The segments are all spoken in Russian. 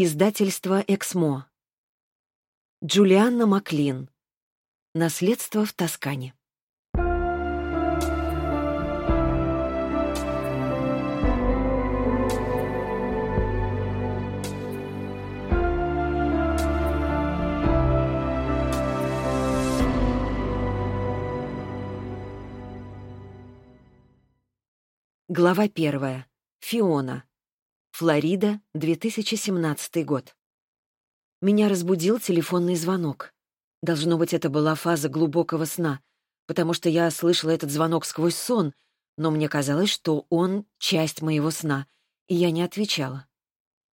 Издательство «Эксмо». Джулианна Маклин. Наследство в Тоскане. Глава первая. Фиона. Флорида, 2017 год. Меня разбудил телефонный звонок. Должно быть, это была фаза глубокого сна, потому что я слышала этот звонок сквозь сон, но мне казалось, что он — часть моего сна, и я не отвечала.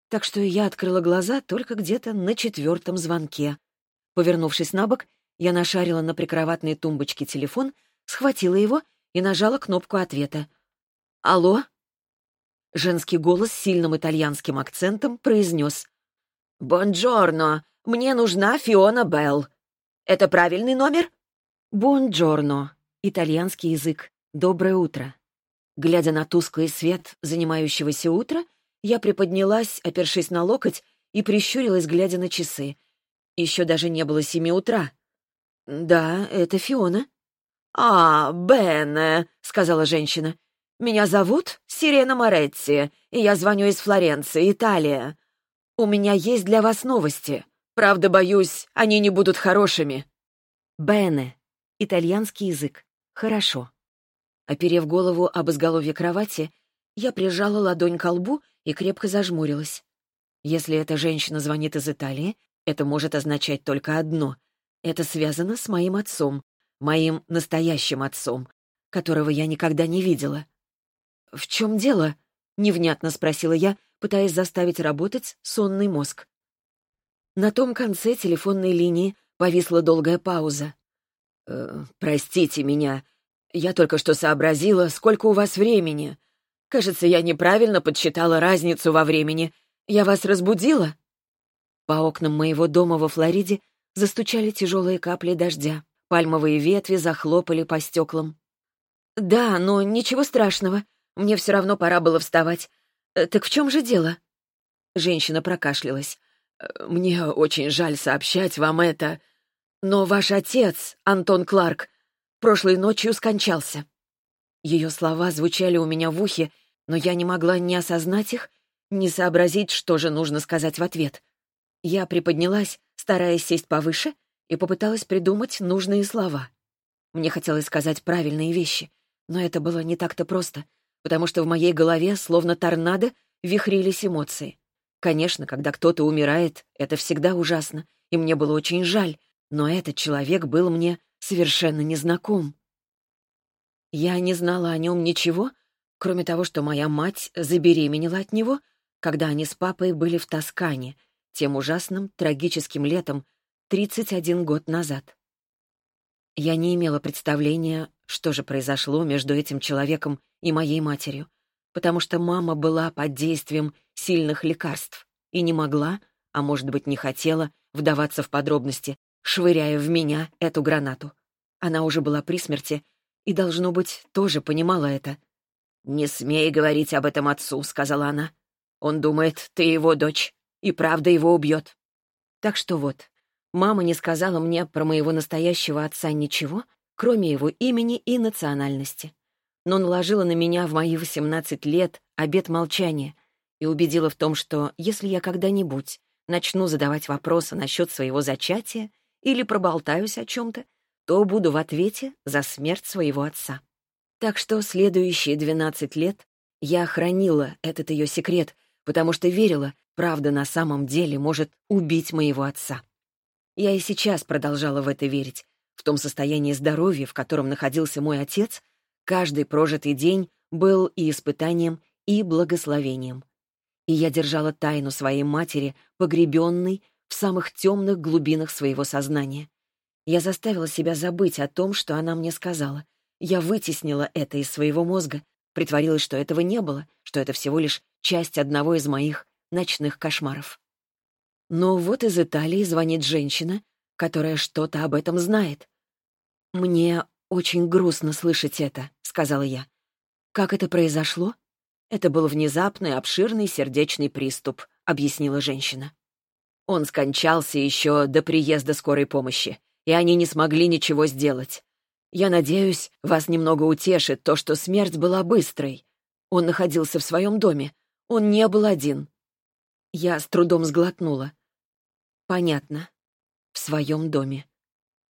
Так что я открыла глаза только где-то на четвертом звонке. Повернувшись на бок, я нашарила на прикроватной тумбочке телефон, схватила его и нажала кнопку ответа. «Алло?» Женский голос с сильным итальянским акцентом произнес. «Бонджорно, мне нужна Фиона Белл. Это правильный номер?» «Бонджорно», итальянский язык. «Доброе утро». Глядя на тусклый свет занимающегося утра, я приподнялась, опершись на локоть, и прищурилась, глядя на часы. Еще даже не было семи утра. «Да, это Фиона». «А, Бене», — сказала женщина. Меня зовут Сирена Моретти, и я звоню из Флоренции, Италия. У меня есть для вас новости. Правда, боюсь, они не будут хорошими». «Бене» — итальянский язык. «Хорошо». Оперев голову об изголовье кровати, я прижала ладонь к лбу и крепко зажмурилась. Если эта женщина звонит из Италии, это может означать только одно. Это связано с моим отцом, моим настоящим отцом, которого я никогда не видела. «В чем дело?» — невнятно спросила я, пытаясь заставить работать сонный мозг. На том конце телефонной линии повисла долгая пауза. «Э, «Простите меня. Я только что сообразила, сколько у вас времени. Кажется, я неправильно подсчитала разницу во времени. Я вас разбудила?» По окнам моего дома во Флориде застучали тяжелые капли дождя. Пальмовые ветви захлопали по стеклам. «Да, но ничего страшного. Мне все равно пора было вставать. Э, так в чем же дело?» Женщина прокашлялась. «Э, «Мне очень жаль сообщать вам это, но ваш отец, Антон Кларк, прошлой ночью скончался». Ее слова звучали у меня в ухе, но я не могла ни осознать их, ни сообразить, что же нужно сказать в ответ. Я приподнялась, стараясь сесть повыше, и попыталась придумать нужные слова. Мне хотелось сказать правильные вещи, но это было не так-то просто — потому что в моей голове, словно торнадо, вихрились эмоции. Конечно, когда кто-то умирает, это всегда ужасно, и мне было очень жаль, но этот человек был мне совершенно незнаком. Я не знала о нем ничего, кроме того, что моя мать забеременела от него, когда они с папой были в Тоскане, тем ужасным, трагическим летом, 31 год назад. Я не имела представления, что же произошло между этим человеком и моей матерью, потому что мама была под действием сильных лекарств и не могла, а может быть не хотела, вдаваться в подробности, швыряя в меня эту гранату. Она уже была при смерти и, должно быть, тоже понимала это. «Не смей говорить об этом отцу», — сказала она. «Он думает, ты его дочь, и правда его убьет». Так что вот, мама не сказала мне про моего настоящего отца ничего, кроме его имени и национальности. Но наложила на меня в мои 18 лет обет молчания и убедила в том, что если я когда-нибудь начну задавать вопросы насчет своего зачатия или проболтаюсь о чем-то, то буду в ответе за смерть своего отца. Так что следующие 12 лет я хранила этот ее секрет, потому что верила, правда на самом деле может убить моего отца. Я и сейчас продолжала в это верить, в том состоянии здоровья, в котором находился мой отец, каждый прожитый день был и испытанием, и благословением. И я держала тайну своей матери, погребенной в самых темных глубинах своего сознания. Я заставила себя забыть о том, что она мне сказала. Я вытеснила это из своего мозга, притворилась, что этого не было, что это всего лишь часть одного из моих ночных кошмаров. Но вот из Италии звонит женщина, которая что-то об этом знает. «Мне очень грустно слышать это», — сказала я. «Как это произошло?» «Это был внезапный, обширный сердечный приступ», — объяснила женщина. Он скончался еще до приезда скорой помощи, и они не смогли ничего сделать. Я надеюсь, вас немного утешит то, что смерть была быстрой. Он находился в своем доме. Он не был один. Я с трудом сглотнула. Понятно. В своем доме.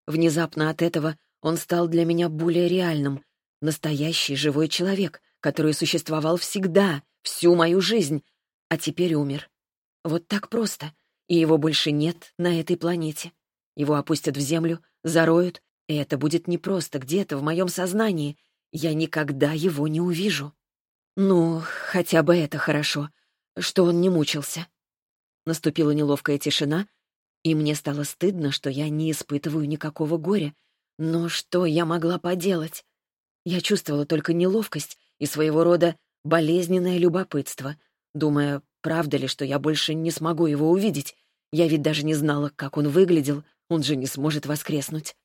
Внезапно от этого он стал для меня более реальным. Настоящий живой человек, который существовал всегда, всю мою жизнь, а теперь умер. Вот так просто. И его больше нет на этой планете. Его опустят в землю, зароют, и это будет непросто где-то в моем сознании. Я никогда его не увижу. Ну, хотя бы это хорошо, что он не мучился. Наступила неловкая тишина, и мне стало стыдно, что я не испытываю никакого горя. Но что я могла поделать? Я чувствовала только неловкость и своего рода болезненное любопытство, думая, правда ли, что я больше не смогу его увидеть. Я ведь даже не знала, как он выглядел, он же не сможет воскреснуть.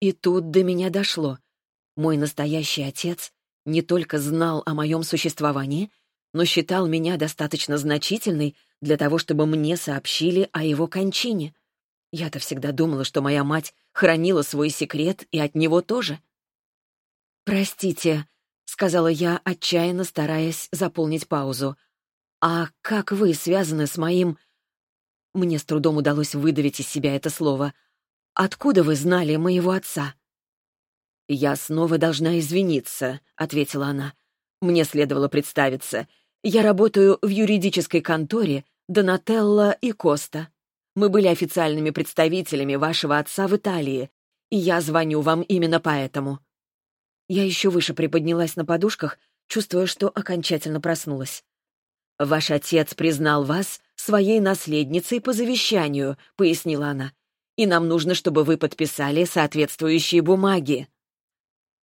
И тут до меня дошло. Мой настоящий отец не только знал о моем существовании, но считал меня достаточно значительной для того, чтобы мне сообщили о его кончине. Я-то всегда думала, что моя мать хранила свой секрет и от него тоже. «Простите», — сказала я, отчаянно стараясь заполнить паузу. «А как вы связаны с моим...» Мне с трудом удалось выдавить из себя это слово. «Откуда вы знали моего отца?» «Я снова должна извиниться», — ответила она. «Мне следовало представиться. Я работаю в юридической конторе Донателло и Коста. Мы были официальными представителями вашего отца в Италии, и я звоню вам именно поэтому». Я еще выше приподнялась на подушках, чувствуя, что окончательно проснулась. «Ваш отец признал вас своей наследницей по завещанию», — пояснила она. «И нам нужно, чтобы вы подписали соответствующие бумаги».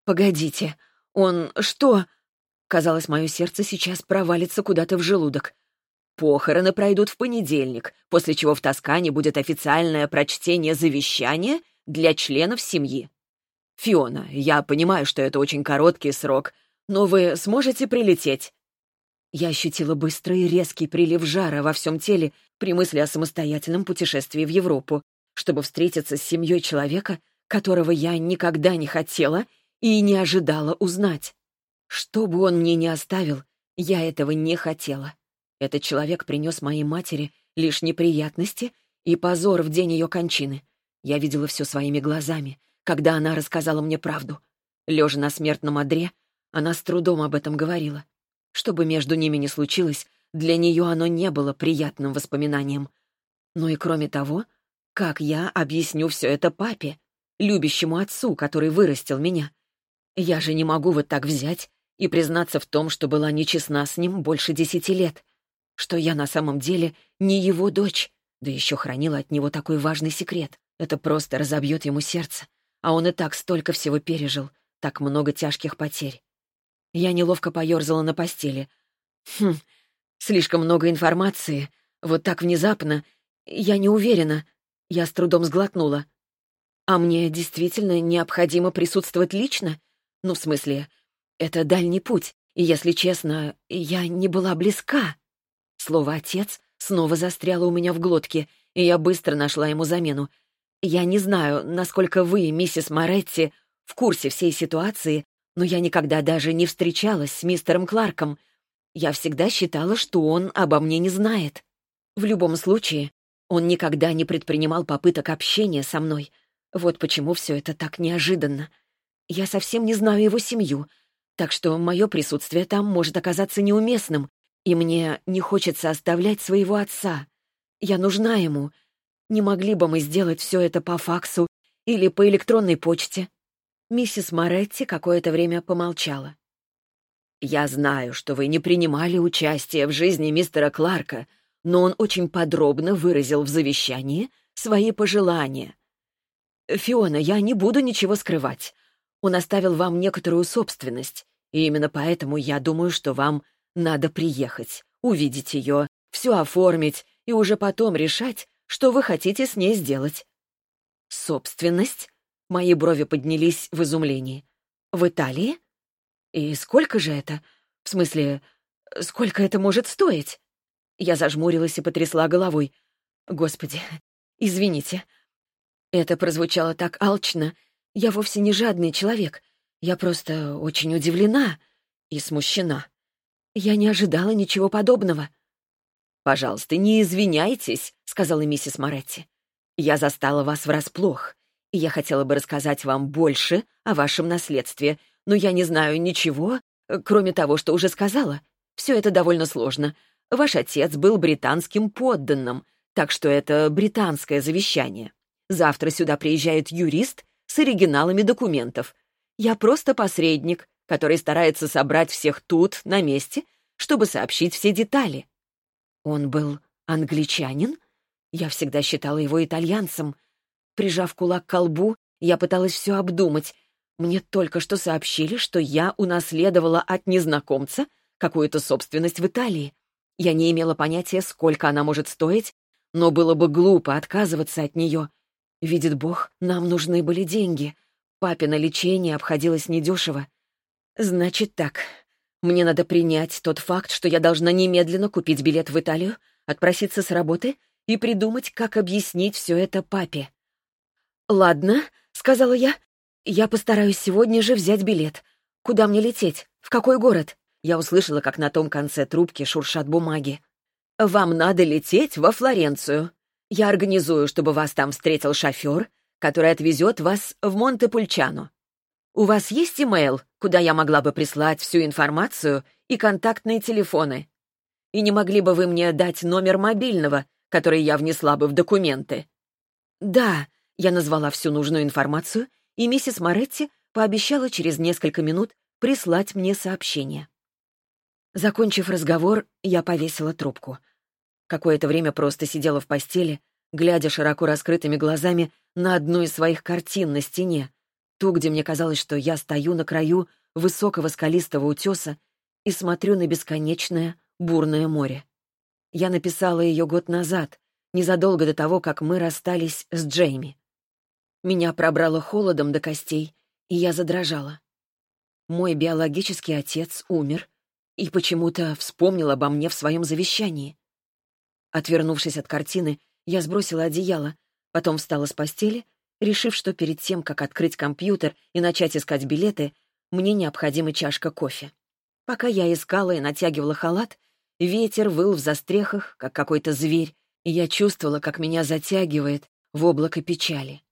«Погодите, он что?» Казалось, мое сердце сейчас провалится куда-то в желудок. Похороны пройдут в понедельник, после чего в Тоскане будет официальное прочтение завещания для членов семьи. Фиона, я понимаю, что это очень короткий срок, но вы сможете прилететь?» Я ощутила быстрый и резкий прилив жара во всем теле при мысли о самостоятельном путешествии в Европу, чтобы встретиться с семьей человека, которого я никогда не хотела и не ожидала узнать. Что бы он мне ни оставил, я этого не хотела. Этот человек принес моей матери лишь неприятности и позор в день ее кончины. Я видела все своими глазами, когда она рассказала мне правду. Лежа на смертном одре, она с трудом об этом говорила. Что бы между ними ни случилось, для нее оно не было приятным воспоминанием. Ну и кроме того, как я объясню все это папе, любящему отцу, который вырастил меня? Я же не могу вот так взять и признаться в том, что была нечестна с ним больше десяти лет, что я на самом деле не его дочь, да еще хранила от него такой важный секрет. Это просто разобьет ему сердце, а он и так столько всего пережил, так много тяжких потерь. Я неловко поерзала на постели. Хм, слишком много информации. Вот так внезапно. Я не уверена. Я с трудом сглотнула. А мне действительно необходимо присутствовать лично? Ну, в смысле, это дальний путь, и, если честно, я не была близка. Слово «отец» снова застряло у меня в глотке, и я быстро нашла ему замену. Я не знаю, насколько вы, миссис Моретти, в курсе всей ситуации, но я никогда даже не встречалась с мистером Кларком. Я всегда считала, что он обо мне не знает. В любом случае, он никогда не предпринимал попыток общения со мной. Вот почему все это так неожиданно. Я совсем не знаю его семью, так что мое присутствие там может оказаться неуместным, и мне не хочется оставлять своего отца. Я нужна ему. Не могли бы мы сделать все это по факсу или по электронной почте?» Миссис Моретти какое-то время помолчала. «Я знаю, что вы не принимали участие в жизни мистера Кларка, но он очень подробно выразил в завещании свои пожелания. Фиона, я не буду ничего скрывать. Он оставил вам некоторую собственность, и именно поэтому я думаю, что вам надо приехать, увидеть ее, все оформить и уже потом решать, что вы хотите с ней сделать». «Собственность?» Мои брови поднялись в изумлении. «В Италии? И сколько же это? В смысле, сколько это может стоить?» Я зажмурилась и потрясла головой. «Господи, извините». Это прозвучало так алчно. Я вовсе не жадный человек. Я просто очень удивлена и смущена. Я не ожидала ничего подобного. «Пожалуйста, не извиняйтесь», — сказала миссис Моретти. «Я застала вас врасплох, и я хотела бы рассказать вам больше о вашем наследстве, но я не знаю ничего, кроме того, что уже сказала. Все это довольно сложно. Ваш отец был британским подданным, так что это британское завещание. Завтра сюда приезжает юрист с оригиналами документов. Я просто посредник, который старается собрать всех тут, на месте, чтобы сообщить все детали. Он был англичанин? Я всегда считала его итальянцем. Прижав кулак к колбу, я пыталась все обдумать. Мне только что сообщили, что я унаследовала от незнакомца какую-то собственность в Италии. Я не имела понятия, сколько она может стоить, но было бы глупо отказываться от нее. Видит Бог, нам нужны были деньги. Папино лечение обходилось недешево. Значит так, мне надо принять тот факт, что я должна немедленно купить билет в Италию, отпроситься с работы и придумать, как объяснить все это папе. «Ладно», — сказала я, — «я постараюсь сегодня же взять билет. Куда мне лететь? В какой город?» Я услышала, как на том конце трубки шуршат бумаги. «Вам надо лететь во Флоренцию. Я организую, чтобы вас там встретил шофер, который отвезет вас в Монте-Пульчано. У вас есть имейл, куда я могла бы прислать всю информацию и контактные телефоны? И не могли бы вы мне дать номер мобильного, который я внесла бы в документы?» «Да», — я назвала всю нужную информацию, и миссис Моретти пообещала через несколько минут прислать мне сообщение. Закончив разговор, я повесила трубку. Какое-то время просто сидела в постели, глядя широко раскрытыми глазами на одну из своих картин на стене, ту, где мне казалось, что я стою на краю высокого скалистого утеса и смотрю на бесконечное бурное море. Я написала ее год назад, незадолго до того, как мы расстались с Джейми. Меня пробрало холодом до костей, и я задрожала. Мой биологический отец умер, и почему-то вспомнил обо мне в своем завещании. Отвернувшись от картины, я сбросила одеяло, потом встала с постели, решив, что перед тем, как открыть компьютер и начать искать билеты, мне необходима чашка кофе. Пока я искала и натягивала халат, ветер выл в застрехах, как какой-то зверь, и я чувствовала, как меня затягивает в облако печали.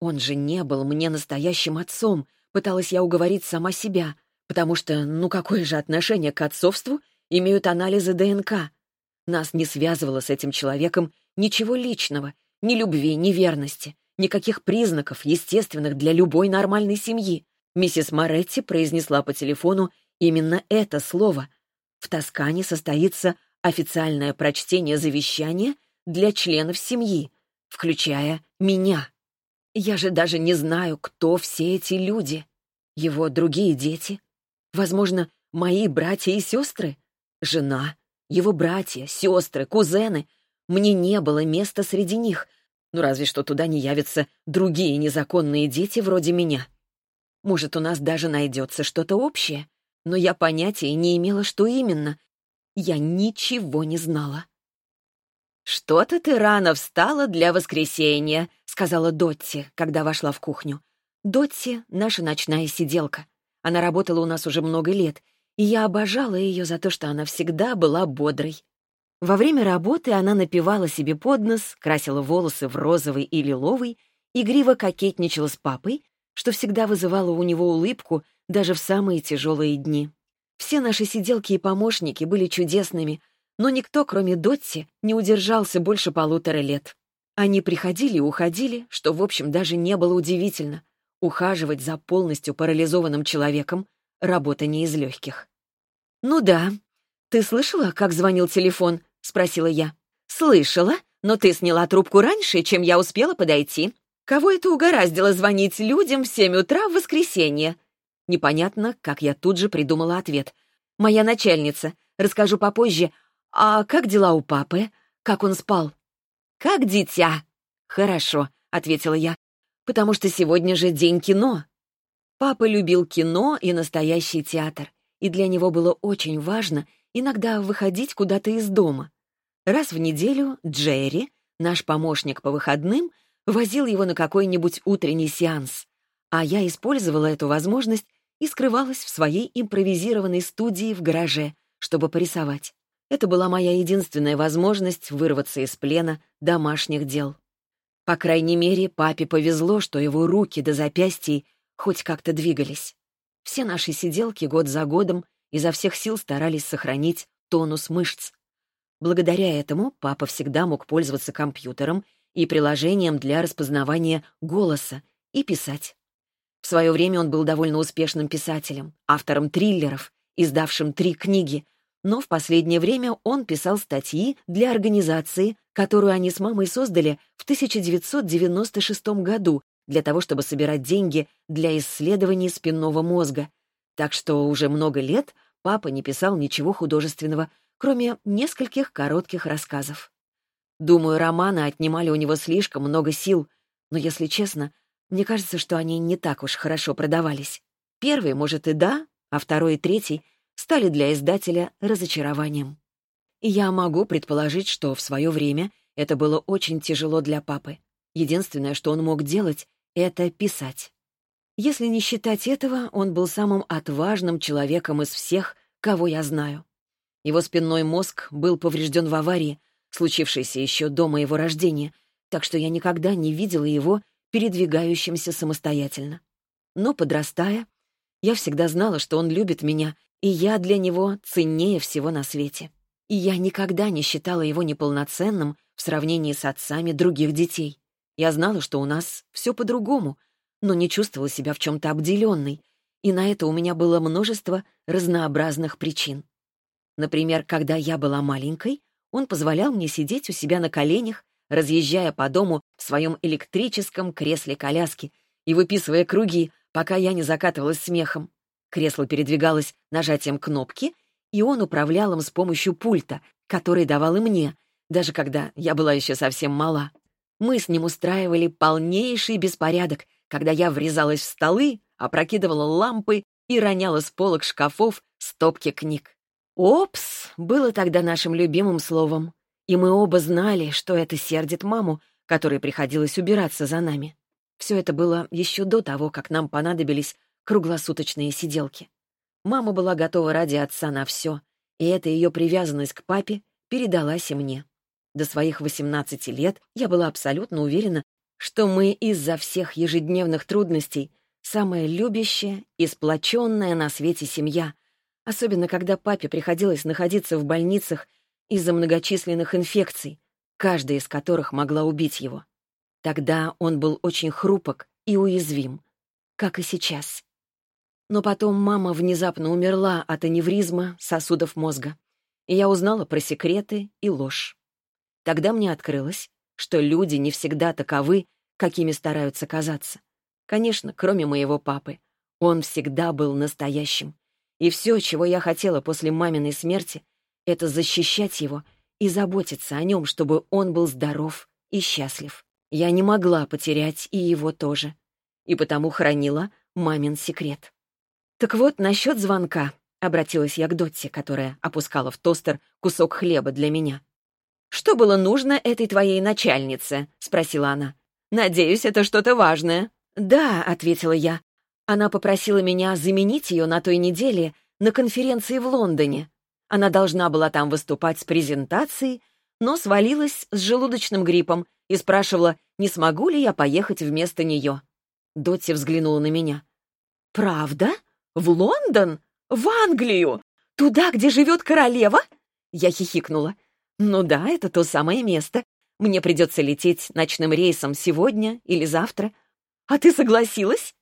Он же не был мне настоящим отцом, пыталась я уговорить сама себя, Потому что, ну какое же отношение к отцовству имеют анализы ДНК? Нас не связывало с этим человеком ничего личного, ни любви, ни верности, никаких признаков, естественных для любой нормальной семьи. Миссис Моретти произнесла по телефону именно это слово. В Тоскане состоится официальное прочтение завещания для членов семьи, включая меня. Я же даже не знаю, кто все эти люди. Его другие дети, Возможно, мои братья и сестры? Жена, его братья, сестры, кузены. Мне не было места среди них. Ну, разве что туда не явятся другие незаконные дети вроде меня. Может, у нас даже найдется что-то общее. Но я понятия не имела, что именно. Я ничего не знала. «Что-то ты рано встала для воскресенья», — сказала Дотти, когда вошла в кухню. Дотти — наша ночная сиделка. Она работала у нас уже много лет, и я обожала ее за то, что она всегда была бодрой. Во время работы она напевала себе под нос, красила волосы в розовый и лиловый, игриво кокетничала с папой, что всегда вызывало у него улыбку даже в самые тяжелые дни. Все наши сиделки и помощники были чудесными, но никто, кроме Дотти, не удержался больше полутора лет. Они приходили и уходили, что, в общем, даже не было удивительно. Ухаживать за полностью парализованным человеком — работа не из легких. «Ну да. Ты слышала, как звонил телефон?» — спросила я. «Слышала, но ты сняла трубку раньше, чем я успела подойти. Кого это угораздило звонить людям в семь утра в воскресенье?» Непонятно, как я тут же придумала ответ. «Моя начальница. Расскажу попозже. А как дела у папы? Как он спал?» «Как дитя». «Хорошо», — ответила я потому что сегодня же день кино. Папа любил кино и настоящий театр, и для него было очень важно иногда выходить куда-то из дома. Раз в неделю Джерри, наш помощник по выходным, возил его на какой-нибудь утренний сеанс, а я использовала эту возможность и скрывалась в своей импровизированной студии в гараже, чтобы порисовать. Это была моя единственная возможность вырваться из плена домашних дел. По крайней мере, папе повезло, что его руки до запястий хоть как-то двигались. Все наши сиделки год за годом изо всех сил старались сохранить тонус мышц. Благодаря этому папа всегда мог пользоваться компьютером и приложением для распознавания голоса и писать. В свое время он был довольно успешным писателем, автором триллеров, издавшим три книги, но в последнее время он писал статьи для организации, которую они с мамой создали в 1996 году для того, чтобы собирать деньги для исследований спинного мозга. Так что уже много лет папа не писал ничего художественного, кроме нескольких коротких рассказов. Думаю, романы отнимали у него слишком много сил, но, если честно, мне кажется, что они не так уж хорошо продавались. Первый, может, и да, а второй и третий стали для издателя разочарованием. И я могу предположить, что в свое время это было очень тяжело для папы. Единственное, что он мог делать, — это писать. Если не считать этого, он был самым отважным человеком из всех, кого я знаю. Его спинной мозг был поврежден в аварии, случившейся еще до моего рождения, так что я никогда не видела его передвигающимся самостоятельно. Но, подрастая, я всегда знала, что он любит меня, и я для него ценнее всего на свете. И я никогда не считала его неполноценным в сравнении с отцами других детей. Я знала, что у нас все по-другому, но не чувствовала себя в чем-то обделенной, и на это у меня было множество разнообразных причин. Например, когда я была маленькой, он позволял мне сидеть у себя на коленях разъезжая по дому в своем электрическом кресле-коляске и выписывая круги, пока я не закатывалась смехом. Кресло передвигалось нажатием кнопки, и он управлял им с помощью пульта, который давал и мне, даже когда я была еще совсем мала. Мы с ним устраивали полнейший беспорядок, когда я врезалась в столы, опрокидывала лампы и роняла с полок шкафов стопки книг. «Опс» было тогда нашим любимым словом. И мы оба знали, что это сердит маму, которой приходилось убираться за нами. Все это было еще до того, как нам понадобились круглосуточные сиделки. Мама была готова ради отца на все, и эта ее привязанность к папе передалась и мне. До своих 18 лет я была абсолютно уверена, что мы из-за всех ежедневных трудностей самая любящая и сплоченная на свете семья, особенно когда папе приходилось находиться в больницах из-за многочисленных инфекций, каждая из которых могла убить его. Тогда он был очень хрупок и уязвим, как и сейчас. Но потом мама внезапно умерла от аневризма сосудов мозга, и я узнала про секреты и ложь. Тогда мне открылось, что люди не всегда таковы, какими стараются казаться. Конечно, кроме моего папы. Он всегда был настоящим. И все, чего я хотела после маминой смерти, — это защищать его и заботиться о нем, чтобы он был здоров и счастлив. Я не могла потерять и его тоже. И потому хранила мамин секрет. «Так вот, насчет звонка», — обратилась я к Дотте, которая опускала в тостер кусок хлеба для меня. «Что было нужно этой твоей начальнице?» — спросила она. «Надеюсь, это что-то важное». «Да», — ответила я. Она попросила меня заменить ее на той неделе на конференции в Лондоне. Она должна была там выступать с презентацией, но свалилась с желудочным гриппом и спрашивала, не смогу ли я поехать вместо нее. Дотти взглянула на меня. «Правда? В Лондон? В Англию? Туда, где живет королева?» Я хихикнула. «Ну да, это то самое место. Мне придется лететь ночным рейсом сегодня или завтра. А ты согласилась?»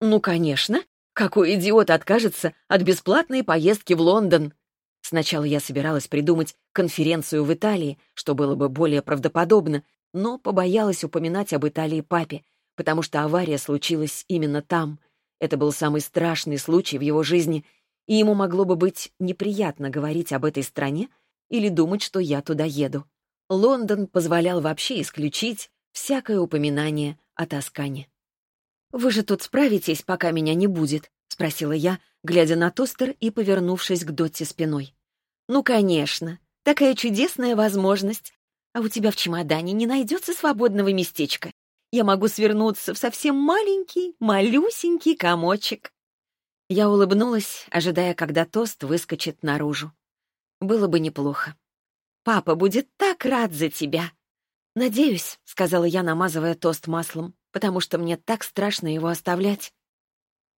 «Ну, конечно. Какой идиот откажется от бесплатной поездки в Лондон?» Сначала я собиралась придумать конференцию в Италии, что было бы более правдоподобно, но побоялась упоминать об Италии папе, потому что авария случилась именно там. Это был самый страшный случай в его жизни, и ему могло бы быть неприятно говорить об этой стране или думать, что я туда еду. Лондон позволял вообще исключить всякое упоминание о Тоскане. «Вы же тут справитесь, пока меня не будет?» — спросила я, глядя на тостер и повернувшись к Дотте спиной. «Ну, конечно. Такая чудесная возможность. А у тебя в чемодане не найдется свободного местечка. Я могу свернуться в совсем маленький, малюсенький комочек». Я улыбнулась, ожидая, когда тост выскочит наружу. Было бы неплохо. «Папа будет так рад за тебя!» «Надеюсь», — сказала я, намазывая тост маслом, «потому что мне так страшно его оставлять».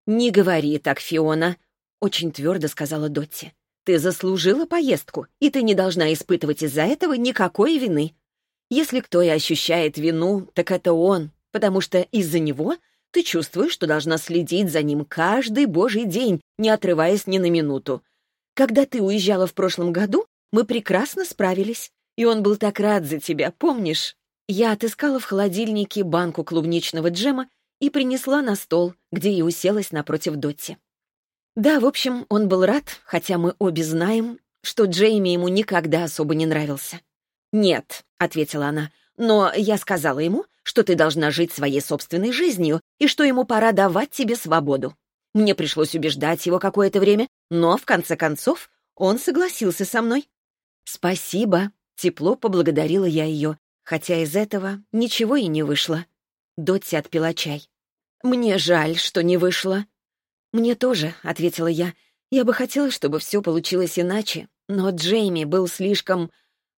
«Не говори так, Фиона», — очень твердо сказала Дотти. «Ты заслужила поездку, и ты не должна испытывать из-за этого никакой вины. Если кто и ощущает вину, так это он, потому что из-за него ты чувствуешь, что должна следить за ним каждый божий день, не отрываясь ни на минуту. Когда ты уезжала в прошлом году, мы прекрасно справились, и он был так рад за тебя, помнишь? Я отыскала в холодильнике банку клубничного джема и принесла на стол, где и уселась напротив Дотти. Да, в общем, он был рад, хотя мы обе знаем, что Джейми ему никогда особо не нравился. «Нет», — ответила она, — «но я сказала ему, что ты должна жить своей собственной жизнью и что ему пора давать тебе свободу. Мне пришлось убеждать его какое-то время, но, в конце концов, он согласился со мной». «Спасибо», — тепло поблагодарила я ее, хотя из этого ничего и не вышло. Дотти отпила чай. «Мне жаль, что не вышло». «Мне тоже», — ответила я. «Я бы хотела, чтобы все получилось иначе, но Джейми был слишком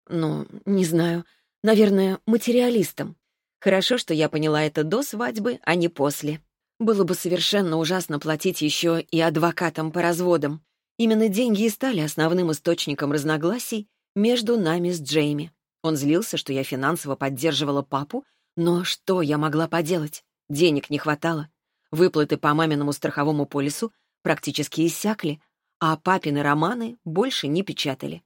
ну, не знаю, наверное, материалистом. Хорошо, что я поняла это до свадьбы, а не после. Было бы совершенно ужасно платить еще и адвокатам по разводам. Именно деньги и стали основным источником разногласий между нами с Джейми. Он злился, что я финансово поддерживала папу, но что я могла поделать? Денег не хватало. Выплаты по маминому страховому полису практически иссякли, а папины романы больше не печатали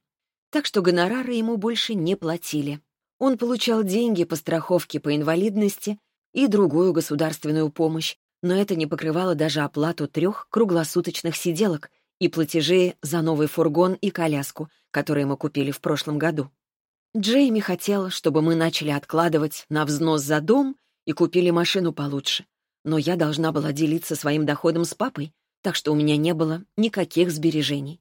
так что гонорары ему больше не платили. Он получал деньги по страховке по инвалидности и другую государственную помощь, но это не покрывало даже оплату трех круглосуточных сиделок и платежи за новый фургон и коляску, которые мы купили в прошлом году. Джейми хотел, чтобы мы начали откладывать на взнос за дом и купили машину получше, но я должна была делиться своим доходом с папой, так что у меня не было никаких сбережений.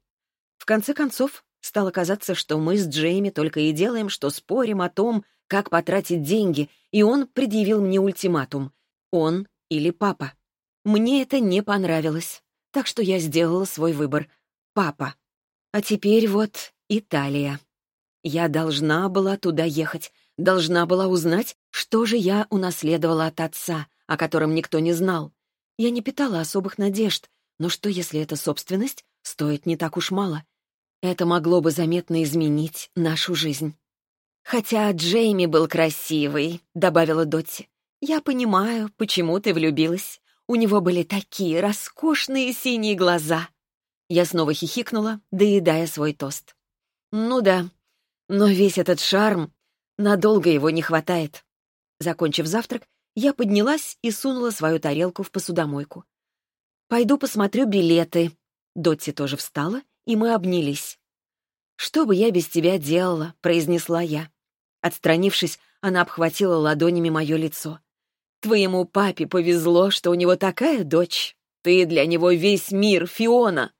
В конце концов, Стало казаться, что мы с Джейми только и делаем, что спорим о том, как потратить деньги, и он предъявил мне ультиматум. Он или папа. Мне это не понравилось, так что я сделала свой выбор. Папа. А теперь вот Италия. Я должна была туда ехать, должна была узнать, что же я унаследовала от отца, о котором никто не знал. Я не питала особых надежд, но что, если эта собственность стоит не так уж мало? Это могло бы заметно изменить нашу жизнь. «Хотя Джейми был красивый», — добавила Дотти. «Я понимаю, почему ты влюбилась. У него были такие роскошные синие глаза». Я снова хихикнула, доедая свой тост. «Ну да, но весь этот шарм, надолго его не хватает». Закончив завтрак, я поднялась и сунула свою тарелку в посудомойку. «Пойду посмотрю билеты». Дотти тоже встала и мы обнялись. «Что бы я без тебя делала?» — произнесла я. Отстранившись, она обхватила ладонями мое лицо. «Твоему папе повезло, что у него такая дочь. Ты для него весь мир, Фиона!»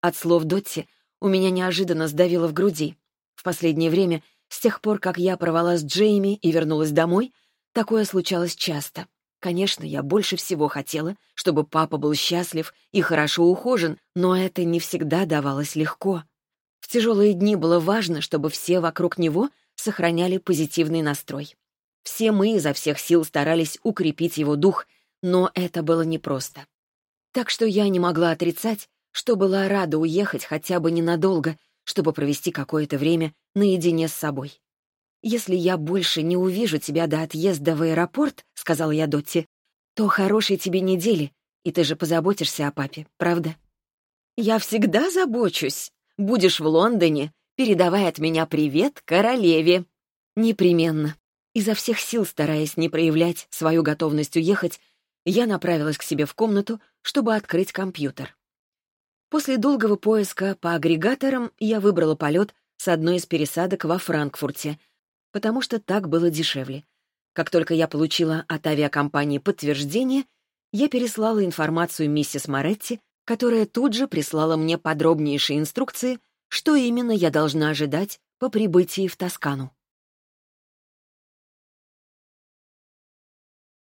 От слов Дотти у меня неожиданно сдавило в груди. В последнее время, с тех пор, как я порвала с Джейми и вернулась домой, такое случалось часто. Конечно, я больше всего хотела, чтобы папа был счастлив и хорошо ухожен, но это не всегда давалось легко. В тяжелые дни было важно, чтобы все вокруг него сохраняли позитивный настрой. Все мы изо всех сил старались укрепить его дух, но это было непросто. Так что я не могла отрицать, что была рада уехать хотя бы ненадолго, чтобы провести какое-то время наедине с собой. «Если я больше не увижу тебя до отъезда в аэропорт», — сказала я Дотти, «то хорошей тебе недели, и ты же позаботишься о папе, правда?» «Я всегда забочусь. Будешь в Лондоне, передавай от меня привет королеве». «Непременно». Изо всех сил, стараясь не проявлять свою готовность уехать, я направилась к себе в комнату, чтобы открыть компьютер. После долгого поиска по агрегаторам я выбрала полет с одной из пересадок во Франкфурте — потому что так было дешевле. Как только я получила от авиакомпании подтверждение, я переслала информацию миссис Моретти, которая тут же прислала мне подробнейшие инструкции, что именно я должна ожидать по прибытии в Тоскану.